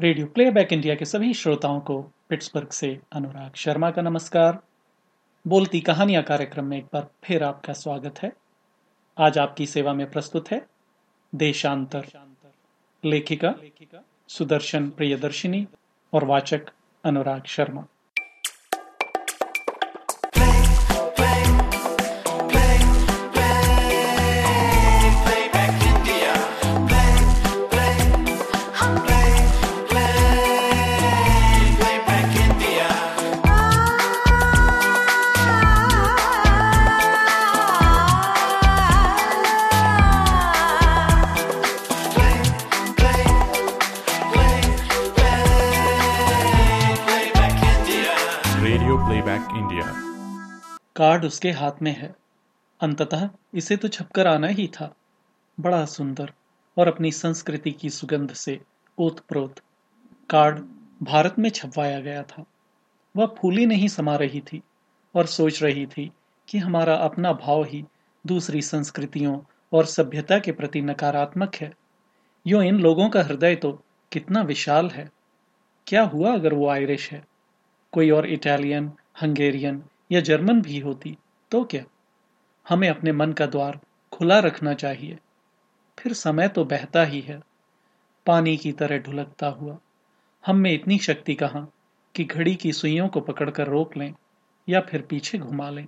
Radio playback India के सभी श्रोताओं को पिट्सबर्ग से अनुराग शर्मा का नमस्कार। बोलती कहानियाँ कार्यक्रम में एक बार फिर आपका स्वागत है। आज आपकी सेवा में प्रस्तुत है देशांतर शांतर लेखिका लेखिका, सुदर्शन प्रियदर्शिनी और वाचक अनुराग शर्मा। कार्ड उसके हाथ में है। अंततः इसे तो छपकर आना ही था। बड़ा सुंदर और अपनी संस्कृति की सुगंध से ओतप्रोत कार्ड भारत में छपवाया गया था। वह फूली नहीं समा रही थी और सोच रही थी कि हमारा अपना भाव ही दूसरी संस्कृतियों और सभ्यता के प्रति नकारात्मक है। यो इन लोगों का हृदय तो कितना विशाल है। क्या हुआ अगर वो आयरिश है? कोई और इटालियन, हंगेरियन या जर्मन भी होती तो क्या? हमें अपने मन का द्वार खुला रखना चाहिए। फिर समय तो बहता ही है। पानी की तरह ढुलकता हुआ, हम में इतनी शक्ति कहाँ कि घड़ी की सुइयों को पकड़कर रोक लें या फिर पीछे घुमा लें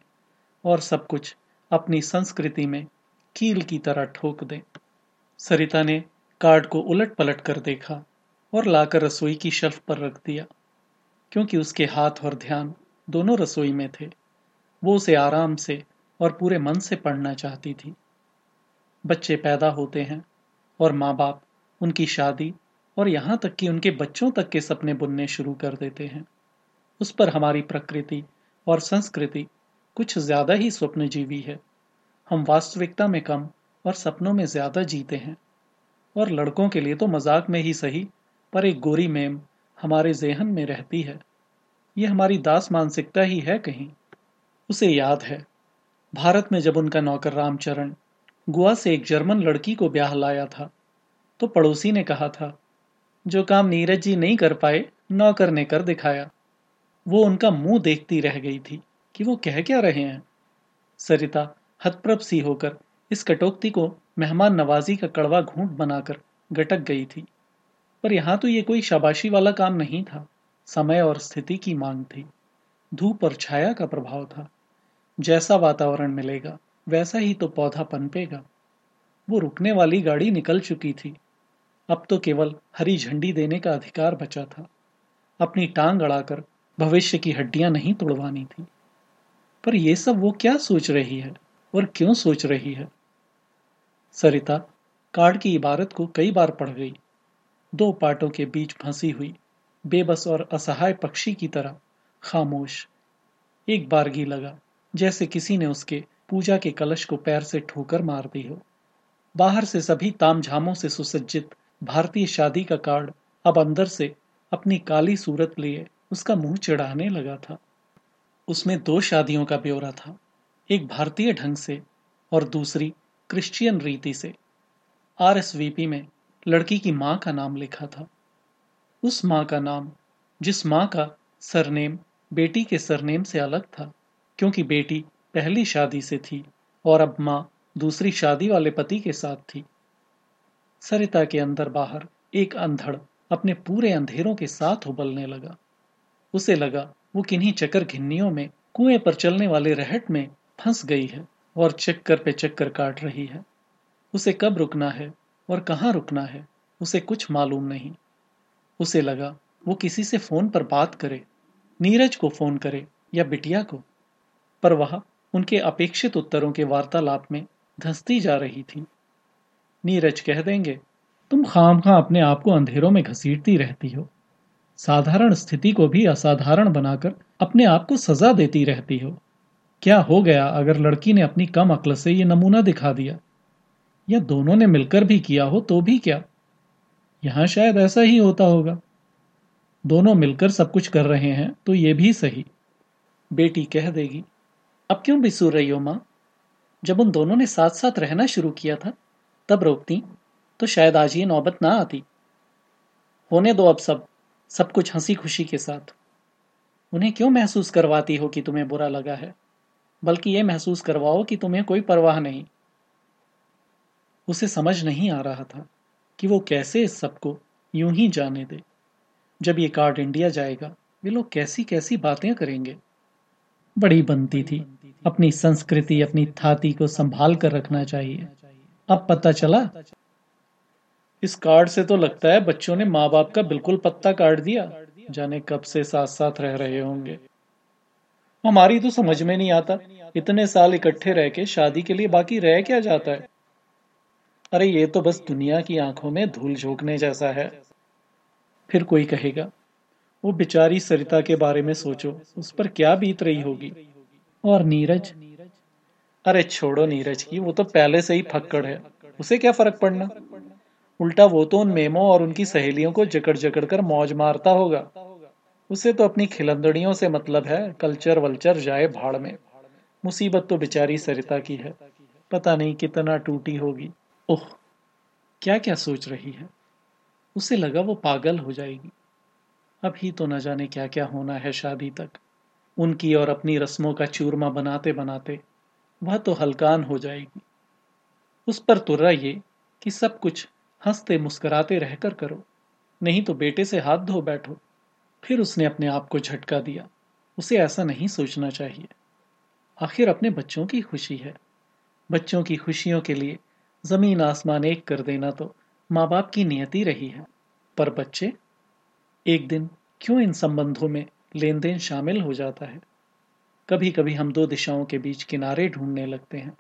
और सब कुछ अपनी संस्कृति में कील की तरह ठोक दें। सरिता ने कार्ड को उलट पलट कर देखा और लाकर रसोई की शेल्फ पर रख दिया, क्योंकि उसके हाथ और ध्यान दोनों रसोई में थे। वो उसे आराम से और पूरे मन से पढ़ना चाहती थी। बच्चे पैदा होते हैं और माँ बाप उनकी शादी और यहाँ तक कि उनके बच्चों तक के सपने बुनने शुरू कर देते हैं। उस पर हमारी प्रकृति और संस्कृति कुछ ज़्यादा ही स्वप्नजीवी है। हम वास्तविकता में कम और सपनों में ज़्यादा जीते हैं। और लड़कों के लिए तो मज़ाक में ही सही, पर एक गोरी मेम हमारे जेहन में रहती है। ये हमारी दास मानसिकता ही है कहीं। उसे याद है। भारत में जब उनका नौकर रामचरण गोवा से एक जर्मन लड़की को ब्याह लाया था तो पड़ोसी ने कहा था, जो काम नीरज जी नहीं कर पाए, नौकर ने कर दिखाया। वो उनका मुँह देखती रह गई थी कि वो कह क्या रहे हैं। सरिता हतप्रभ सी होकर इस कटोक्ति को मेहमान नवाजी का कड़वा घूंट बनाकर गटक गई थी। पर यहाँ तो ये कोई शाबाशी वाला काम नहीं था। समय और स्थिति की मांग थी। धूप और छाया का प्रभाव था। जैसा वातावरण मिलेगा, वैसा ही तो पौधा पनपेगा। वो रुकने वाली गाड़ी निकल चुकी थी। अब तो केवल हरी झंडी देने का अधिकार बचा था। अपनी टांग अड़ाकर भविष्य की हड्डियाँ नहीं तोड़वानी थी। पर यह सब वो क्या सोच रही है और क्यों सोच रही है? सरिता कार्ड की इबारत को कई बार पढ़ गई। दो पाटों के बीच फंसी हुई बेबस और असहाय पक्षी की तरह। खामोश। एक बारगी लगा, जैसे किसी ने उसके पूजा के कलश को पैर से ठोकर मार दी हो। बाहर से सभी तामझामों से सुसज्जित भारतीय शादी का कार्ड अब अंदर से अपनी काली सूरत लिए उसका मुँह चिढ़ाने लगा था। उसमें दो शादियों का ब्यौरा था, एक भारतीय ढंग से और दूसरी क्रिश्चियन रीति से। आरएसवीपी में लड़की की माँ का नाम लिखा था। उस माँ का नाम, जिस माँ का सरनेम बेटी के सरनेम से अलग था, क्योंकि बेटी पहली शादी से थी और अब माँ दूसरी शादी वाले पति के साथ थी। सरिता के अंदर बाहर एक अंधड़ अपने पूरे अंधेरों के साथ उबलने लगा। उसे लगा, वो किन्हीं चक्कर घिन्नियों में, कुएँ पर चलने वाले रहट में फंस गई है और चक्कर पे चक्कर काट रही है। उसे कब रुकना है और कहाँ रुकना है, उसे कुछ मालूम नहीं। उसे लगा, वो किसी से फ़ोन पर बात करे, नीरज को फ़ोन करे या बिटिया को? पर वह उनके अपेक्षित उत्तरों के वार्तालाप में धंसती जा रही थी। नीरज कह देंगे, तुम खाम खां अपने आप को अंधेरों में घसीटती रहती हो। साधारण स्थिति को भी असाधारण बनाकर अपने आप को सजा देती रहती हो। क्या हो गया अगर लड़की ने अपनी कम अक्ल से यह नमूना दिखा दिया? या दोनों ने मिलकर भी किया हो तो भी क्या? यहाँ शायद ऐसा ही होता होगा। दोनों मिलकर सब कुछ कर रहे हैं तो ये भी सही। बेटी कह देगी, अब क्यों बिसूर रही हो माँ? जब उन दोनों ने साथ साथ रहना शुरू किया था, तब रोकती तो शायद आज ये नौबत ना आती। होने दो अब सब सब कुछ हँसी खुशी के साथ। उन्हें क्यों महसूस करवाती हो कि तुम्हें बुरा लगा है? बल्कि यह महसूस करवाओ कि तुम्हें कोई परवाह नहीं। उसे समझ नहीं आ रहा था। कि वो कैसे इस सबको यूँ ही जाने दे। जब ये कार्ड इंडिया जाएगा वे लोग कैसी कैसी बातें करेंगे? बड़ी बनती थी। अपनी संस्कृति, अपनी थाती को संभाल कर रखना चाहिए। अब पता चला, इस कार्ड से तो लगता है बच्चों ने माँ बाप का बिल्कुल पत्ता काट दिया। जाने कब से साथ साथ रह रहे होंगे। हमारी तो समझ में नहीं आता, इतने साल इकट्ठे रह के शादी के लिए बाकी रह क्या जाता है? अरे, ये तो बस दुनिया की आँखों में धूल झोंकने जैसा है। फिर कोई कहेगा, वो बेचारी सरिता के बारे में सोचो, उस पर क्या बीत रही होगी? और नीरज, अरे, छोड़ो नीरज की, वो तो पहले से ही फक्कड़ है, उसे क्या फ़र्क पड़ना? उल्टा वो तो उन मेमो और उनकी सहेलियों को जकड़ जकड़ कर मौज मारता होगा। उसे तो अपनी खिलंदड़ियों से मतलब है, कल्चर वल्चर जाए भाड़ में। मुसीबत तो बेचारी सरिता की है, पता नहीं कितना टूटी होगी। ओह क्या क्या सोच रही है? उसे लगा वो पागल हो जाएगी। अभी तो न जाने क्या क्या होना है शादी तक। उनकी और अपनी रस्मों का चूरमा बनाते बनाते वह तो हलकान हो जाएगी। उस पर तुर्रा ये कि सब कुछ हँसते मुस्कुराते रहकर करो। नहीं तो बेटे से हाथ धो बैठो। फिर उसने अपने आप को झटका दिया। उसे ऐसा नहीं सोचना चाहिए। आखिर अपने बच्चों की खुशी है। बच्चों की खुशियों के लिए ज़मीन आसमान एक कर देना तो माँ बाप की नियति रही है। पर बच्चे, एक दिन क्यों इन संबंधों में लेन देन शामिल हो जाता है? कभी कभी हम दो दिशाओं के बीच किनारे ढूँढने लगते हैं,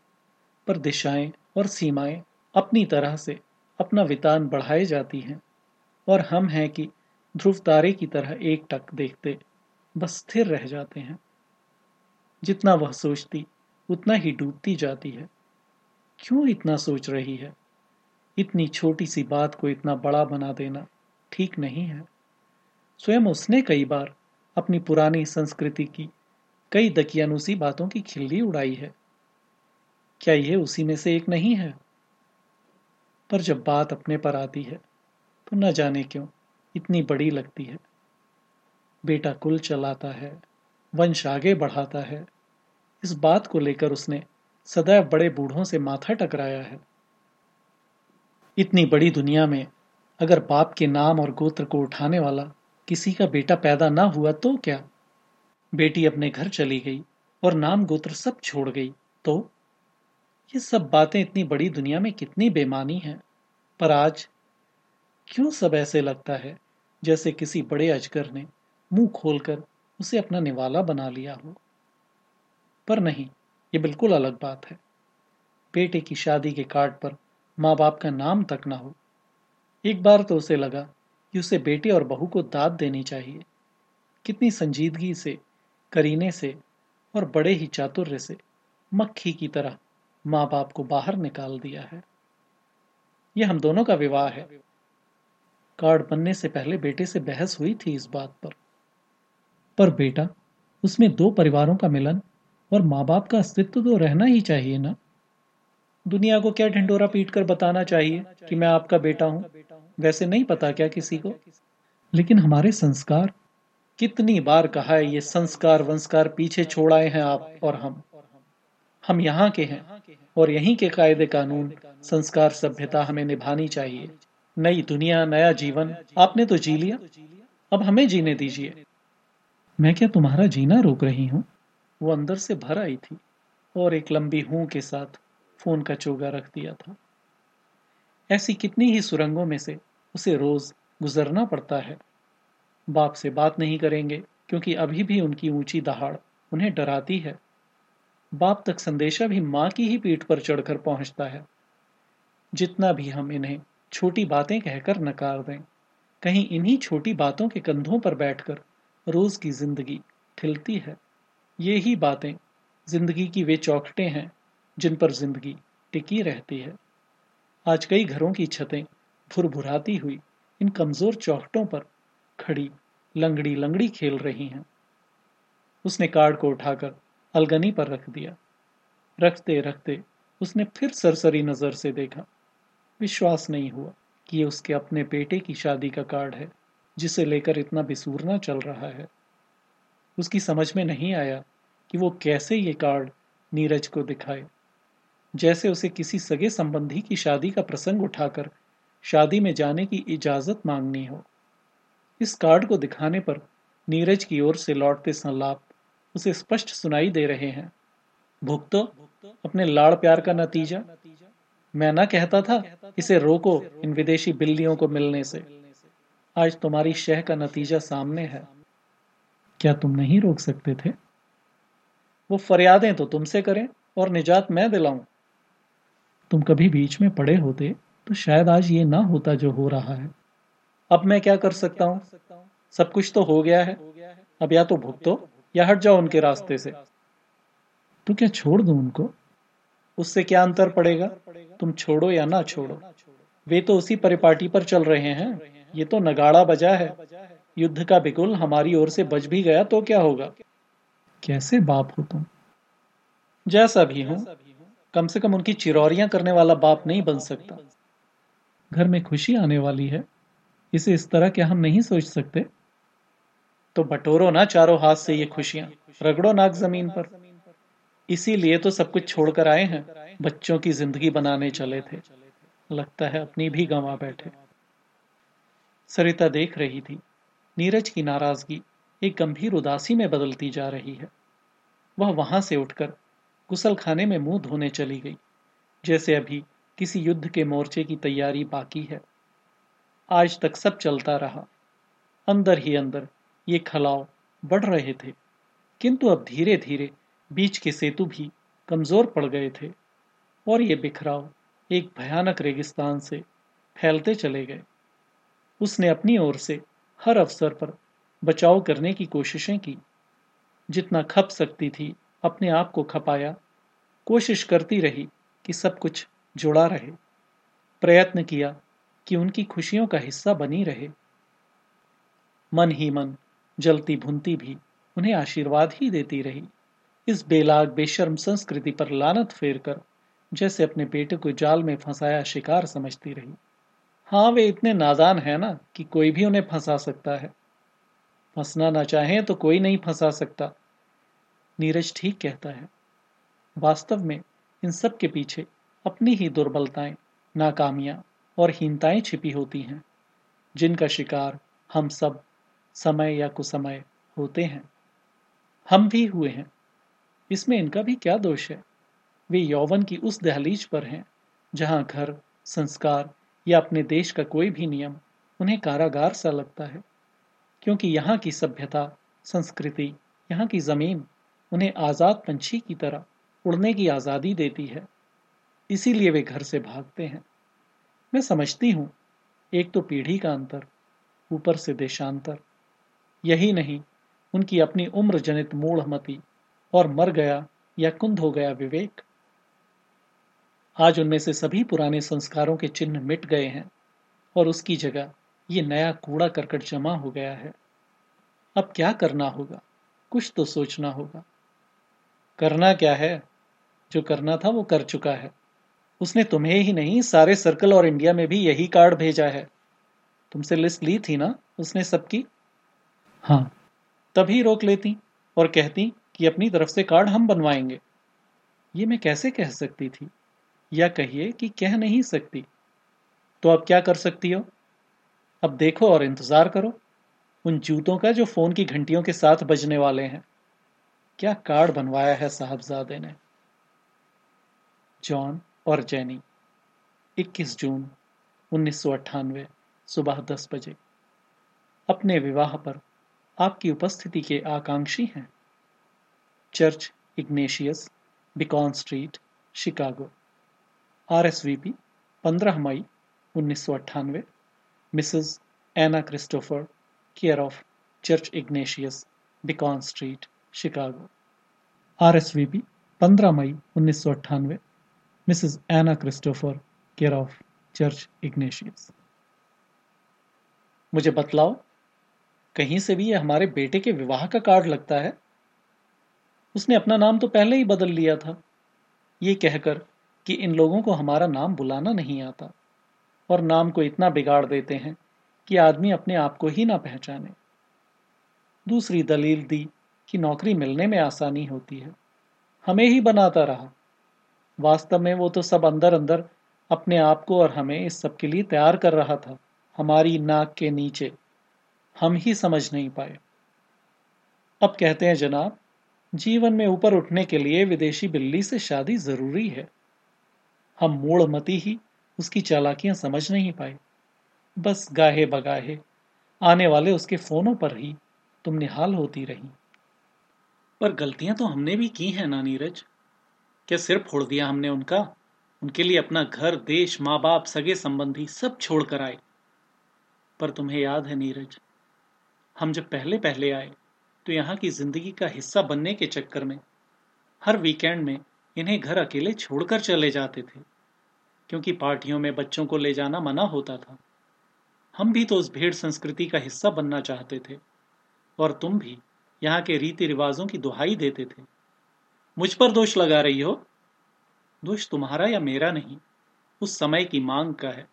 पर दिशाएँ और सीमाएँ अपनी तरह से अपना वितान बढ़ाए जाती हैं, और हम हैं कि ध्रुव तारे की तरह एक टक देखते बस स्थिर रह जाते हैं। जितना वह सोचती, उतना ही डूबती जाती है। क्यों इतना सोच रही है? इतनी छोटी सी बात को इतना बड़ा बना देना ठीक नहीं है। स्वयं उसने कई बार अपनी पुरानी संस्कृति की कई दकियानुसी बातों की खिल्ली उड़ाई है। क्या यह उसी में से एक नहीं है? पर जब बात अपने पर आती है तो न जाने क्यों इतनी बड़ी लगती है। बेटा कुल चलाता है, वंश आगे बढ़ाता है। इस बात को लेकर उसने सदैव बड़े बूढ़ों से माथा टकराया है। इतनी बड़ी दुनिया में अगर बाप के नाम और गोत्र को उठाने वाला किसी का बेटा पैदा ना हुआ तो क्या? बेटी अपने घर चली गई और नाम गोत्र सब छोड़ गई। तो ये सब बातें इतनी बड़ी दुनिया में कितनी बेमानी हैं। पर आज क्यों सब ऐसे लगता है जैसे किसी बड़े अजगर ने मुँह खोलकर उसे अपना निवाला बना लिया हो? पर नहीं ये बिल्कुल अलग बात है। बेटे की शादी के कार्ड पर माँ बाप का नाम तक ना हो। एक बार तो उसे लगा कि उसे बेटे और बहू को दाद देनी चाहिए। कितनी संजीदगी से, करीने से और बड़े ही चातुर्य से मक्खी की तरह माँ बाप को बाहर निकाल दिया है। यह हम दोनों का विवाह है। कार्ड बनने से पहले बेटे से बहस हुई थी इस बात पर। पर बेटा, उसमें दो परिवारों का मिलन और माँ बाप का अस्तित्व तो रहना ही चाहिए ना। दुनिया को क्या ढिंडोरा पीट कर बताना चाहिए कि मैं आपका बेटा हूँ? वैसे नहीं पता क्या किसी को। लेकिन हमारे संस्कार, कितनी बार कहा है, ये संस्कार, वंस्कार पीछे छोड़ आए हैं आप और हम। हम यहाँ के हैं और यहीं के कायदे कानून, संस्कार सभ्यता हमें निभानी चाहिए। नई दुनिया, नया जीवन, आपने तो जी लिया। अब हमें जीने दीजिए। मैं क्या तुम्हारा जीना रोक रही हूँ? वो अंदर से भर आई थी और एक लंबी हूँ के साथ फ़ोन का चोगा रख दिया था। ऐसी कितनी ही सुरंगों में से उसे रोज गुजरना पड़ता है। बाप से बात नहीं करेंगे, क्योंकि अभी भी उनकी ऊँची दहाड़ उन्हें डराती है। बाप तक संदेशा भी माँ की ही पीठ पर चढ़कर पहुँचता है। जितना भी हम इन्हें छोटी बातें कहकर नकार दें, कहीं इन्हीं छोटी बातों के कंधों पर बैठकर रोज की ज़िंदगी ठिलती है। ये ही बातें ज़िंदगी की वे चौखटें हैं जिन पर ज़िंदगी टिकी रहती है। आज कई घरों की छतें भुरभुराती हुई इन कमज़ोर चौखटों पर खड़ी लंगड़ी लंगड़ी खेल रही हैं। उसने कार्ड को उठाकर अलगनी पर रख दिया। रखते रखते उसने फिर सरसरी नज़र से देखा। विश्वास नहीं हुआ कि ये उसके अपने बेटे की शादी का कार्ड है, जिसे लेकर इतना बिसूरना चल रहा है। उसकी समझ में नहीं आया कि वो कैसे ये कार्ड नीरज को दिखाए। जैसे उसे किसी सगे संबंधी की शादी का प्रसंग उठाकर शादी में जाने की इजाज़त मांगनी हो। इस कार्ड को दिखाने पर नीरज की ओर से लौटते संलाप उसे स्पष्ट सुनाई दे रहे हैं। भुगतो अपने लाड़ प्यार का नतीजा? मैं ना कहता था इसे रोको इन विदेशी बिल्लियों को मिलने से। आज तुम्हारी शह का नतीजा सामने है। क्या तुम नहीं रोक सकते थे? वो फरियादें तो तुमसे करें और निजात मैं दिलाऊं। तुम कभी बीच में पड़े होते तो शायद आज ये ना होता जो हो रहा है। अब मैं क्या कर सकता हूँ? सब कुछ तो हो गया है। अब या तो भुगतो या हट जाओ उनके रास्ते से। तो क्या छोड़ दो उनको? उससे क्या अंतर पड़ेगा? तुम छोड़ो या ना छोड़ो। वे तो उसी परिपाटी पर चल रहे हैं। ये तो नगाड़ा बजा है। युद्ध का बिकुल हमारी ओर से बच भी गया तो क्या होगा? कैसे बाप हो तुम? जैसा भी हूँ कम से कम उनकी चिरौरियाँ करने वाला बाप नहीं बन सकता। घर में खुशी आने वाली है इसे इस तरह क्या हम नहीं सोच सकते। तो बटोरो ना चारों हाथ से ये खुशियाँ रगड़ो नाक ज़मीन पर। इसीलिए तो सब कुछ छोड़कर आए हैं बच्चों की ज़िंदगी बनाने चले थे। लगता है अपनी भी गंवा बैठे। सरिता देख रही थी नीरज की नाराज़गी एक गंभीर उदासी में बदलती जा रही है। वह वहाँ से उठकर गुसल खाने में मुँह धोने चली गई। जैसे अभी किसी युद्ध के मोर्चे की तैयारी बाकी है। आज तक सब चलता रहा। अंदर ही अंदर ये खलाव बढ़ रहे थे। किंतु अब धीरे धीरे बीच के सेतु भी कमज़ोर पड़ गए थे और ये बिखराव एक भयानक रेगिस्तान से फैलते चले गए। उसने अपनी ओर से हर अवसर पर बचाव करने की कोशिशें की। जितना खप सकती थी, अपने आप को खपाया। कोशिश करती रही कि सब कुछ जुड़ा रहे। प्रयत्न किया कि उनकी खुशियों का हिस्सा बनी रहे। मन ही मन जलती भुनती भी उन्हें आशीर्वाद ही देती रही। इस बेलाग, बेशर्म संस्कृति पर लानत फेर कर जैसे अपने बेटे को जाल में फंसाया शिकार समझती रही। हाँ वे इतने नादान हैं ना कि कोई भी उन्हें फंसा सकता है। फंसना ना चाहे तो कोई नहीं फंसा सकता। नीरज ठीक कहता है। वास्तव में इन सब के पीछे अपनी ही दुर्बलताएँ, नाकामियाँ और हीनताएँ छिपी होती हैं, जिनका शिकार हम सब समय या कुसमय होते हैं। हम भी हुए हैं। इसमें इनका भी क्या दोष है? वे यौवन की उस दहलीज पर हैं, जहाँ घर, संस्कार या अपने देश का कोई भी नियम उन्हें कारागार सा लगता है। क्योंकि यहाँ की सभ्यता, संस्कृति, यहाँ की ज़मीन उन्हें आज़ाद पंछी की तरह उड़ने की आज़ादी देती है। इसीलिए वे घर से भागते हैं। मैं समझती हूँ, एक तो पीढ़ी का अंतर, ऊपर से देशांतर। यही नहीं, उनकी अपनी उम्र जनित मूढ़मती और मर गया या कुंद हो गया विवेक। आज उनमें से सभी पुराने संस्कारों के चिन्ह मिट गए हैं और उसकी जगह ये नया कूड़ा करकट जमा हो गया है। अब क्या करना होगा? कुछ तो सोचना होगा। करना क्या है? जो करना था वो कर चुका है। उसने तुम्हें ही नहीं, सारे सर्कल और इंडिया में भी यही कार्ड भेजा है। तुमसे लिस्ट ली थी ना उसने सबकी? हाँ। तभी रोक लेती और कहती कि अपनी तरफ़ से कार्ड हम बनवाएँगे। ये मैं कैसे कह सकती थी? या कहिए कि कह नहीं सकती। तो अब क्या कर सकती हो? अब देखो और इंतज़ार करो। उन जूतों का जो फ़ोन की घंटियों के साथ बजने वाले हैं। क्या कार्ड बनवाया है साहबजादे ने? जॉन और जैनी 21 जून, उन्नीस सौ अट्ठानवे, सुबह 10 बजे। अपने विवाह पर आपकी उपस्थिति के आकांक्षी हैं। Church, Ignatius, Beacon Street, Chicago. R S V P पंद्रह मई, उन्नीस सौ अट्ठानवे Mrs Anna Christopher care of church Ignatius Beacon Street Chicago R S V P पंद्रह मई उन्नीस Mrs Anna Christopher care of church Ignatius मुझे बतलाओ, कहीं से भी ये हमारे बेटे के विवाह का कार्ड लगता है? उसने अपना नाम तो पहले ही बदल लिया था। ये कहकर कि इन लोगों को हमारा नाम बुलाना नहीं आता। और नाम को इतना बिगाड़ देते हैं कि आदमी अपने आप को ही ना पहचाने। दूसरी दलील दी कि नौकरी मिलने में आसानी होती है। हमें ही बनाता रहा। वास्तव में वो तो सब अंदर अंदर अपने आप को और हमें इस सब के लिए तैयार कर रहा था। हमारी नाक के नीचे। हम ही समझ नहीं पाए। अब कहते हैं, जनाब, जीवन में ऊपर उठने के लिए विदेशी बिल्ली से शादी ज़रूरी है। हम मूढ़मती ही उसकी चालाकियाँ समझ नहीं पाए। बस गाहे बगाहे, आने वाले उसके फोनों पर ही तुम निहाल होती रही। पर गलतियाँ तो हमने भी की हैं ना नीरज क्या सिर फोड़ दिया हमने उनका? उनके लिए अपना घर, देश माँ बाप सगे संबंधी सब छोड़ कर आए। पर तुम्हें याद है नीरज, हम जब पहले पहले आए तो यहाँ की ज़िंदगी का हिस्सा बनने के चक्कर में, हर वीकेंड में इन्हें घर अकेले छोड़कर चले जाते थे। क्योंकि पार्टियों में बच्चों को ले जाना मना होता था। हम भी तो उस भेड़ संस्कृति का हिस्सा बनना चाहते थे, और तुम भी यहाँ के रीति रिवाजों की दुहाई देते थे। मुझ पर दोष लगा रही हो? दोष तुम्हारा या मेरा नहीं, उस समय की मांग का है,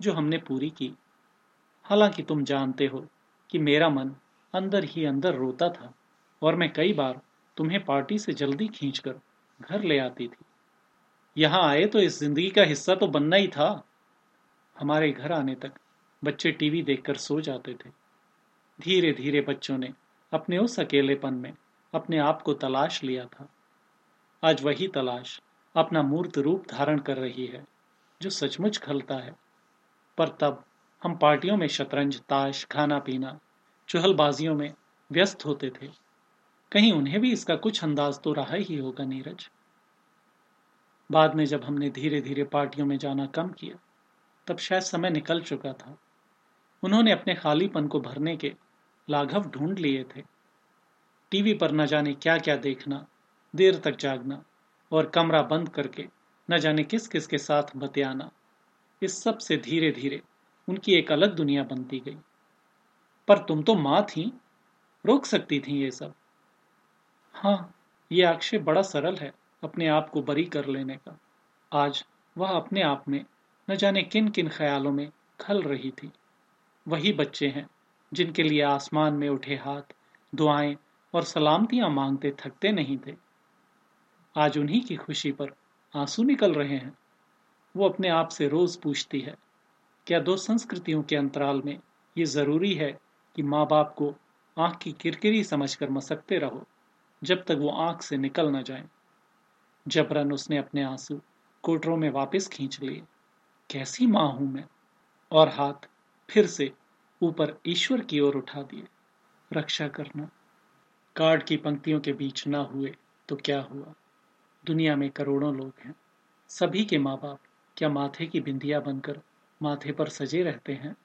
जो हमने पूरी की। हालाँकि तुम जानते हो कि मेरा मन अंदर ही अंदर रोता था, और मैं कई बार तुम्हें पार्टी से जल्दी खींचकर घर ले आती थी। यहाँ आए तो इस ज़िंदगी का हिस्सा तो बनना ही था। हमारे घर आने तक बच्चे टीवी देखकर सो जाते थे। धीरे धीरे बच्चों ने अपने उस अकेलेपन में अपने आप को तलाश लिया था। आज वही तलाश अपना मूर्त रूप धारण कर रही है, जो सचमुच खलता है। पर तब हम पार्टियों में शतरंज, ताश खाना पीना चुहलबाजियों में व्यस्त होते थे। कहीं उन्हें भी इसका कुछ अंदाज तो रहा ही होगा नीरज। बाद में जब हमने धीरे धीरे पार्टियों में जाना कम किया, तब शायद समय निकल चुका था। उन्होंने अपने खालीपन को भरने के लाघव ढूंढ लिए थे। टीवी पर न जाने क्या क्या देखना, देर तक जागना और कमरा बंद करके न जाने किस किस के साथ बतियाना, इस सबसे धीरे धीरे उनकी एक अलग दुनिया बनती गई। पर तुम तो माँ थी, रोक सकती थी ये सब। हाँ ये आक्षेप बड़ा सरल है। अपने आप को बरी कर लेने का। आज वह अपने आप में न जाने किन किन ख्यालों में खल रही थी। वही बच्चे हैं, जिनके लिए आसमान में उठे हाथ, दुआएँ और सलामतियाँ मांगते थकते नहीं थे। आज उन्हीं की खुशी पर आँसू निकल रहे हैं। वो अपने आप से रोज पूछती है, क्या दो संस्कृतियों के अंतराल में ये ज़रूरी है कि माँ बाप को आँख की किरकिरी समझकर मसकते रहो, जब तक वो आँख से निकल न जाए? जबरन उसने अपने आँसू कोटरों में वापस खींच लिए। कैसी माँ हूँ मैं? और हाथ फिर से ऊपर ईश्वर की ओर उठा दिए। रक्षा करना। कार्ड की पंक्तियों के बीच ना हुए तो क्या हुआ? दुनिया में करोड़ों लोग हैं। सभी के माँ बाप क्या माथे की बिंदिया बनकर माथे पर सजे रहते हैं?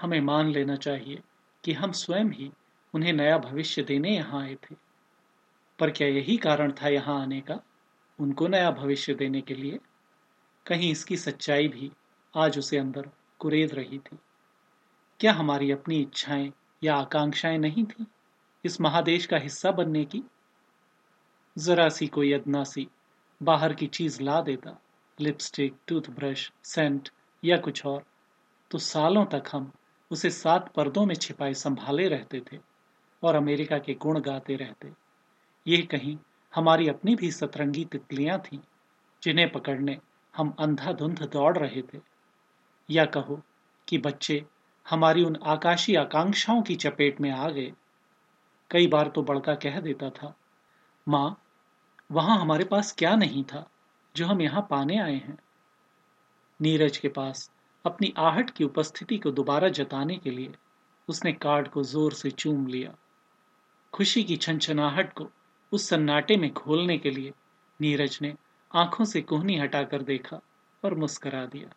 हमें मान लेना चाहिए कि हम स्वयं ही उन्हें नया भविष्य देने यहाँ आए थे। पर क्या यही कारण था यहाँ आने का? उनको नया भविष्य देने के लिए, कहीं इसकी सच्चाई भी आज उसे अंदर कुरेद रही थी। क्या हमारी अपनी इच्छाएँ या आकांक्षाएँ नहीं थी इस महादेश का हिस्सा बनने की? जरा सी कोई अदना सी बाहर की चीज़ ला देता, लिपस्टिक, टूथब्रश, सेंट या कुछ और तो सालों तक हम उसे सात पर्दों में छिपाए संभाले रहते थे और अमेरिका के गुण गाते रहते। ये कहीं हमारी अपनी भी सतरंगी तितलियाँ थीं, जिन्हें पकड़ने हम अंधाधुंध दौड़ रहे थे। या कहो कि बच्चे हमारी उन आकाशी आकांक्षाओं की चपेट में आ गए। कई बार तो बड़का कह देता था, माँ, वहाँ हमारे पास क्या नहीं था जो हम यहाँ पाने आए हैं? नीरज के पास अपनी आहट की उपस्थिति को दोबारा जताने के लिए उसने कार्ड को ज़ोर से चूम लिया। खुशी की छनछनाहट को उस सन्नाटे में खोलने के लिए नीरज ने आँखों से कोहनी हटाकर देखा और मुस्करा दिया।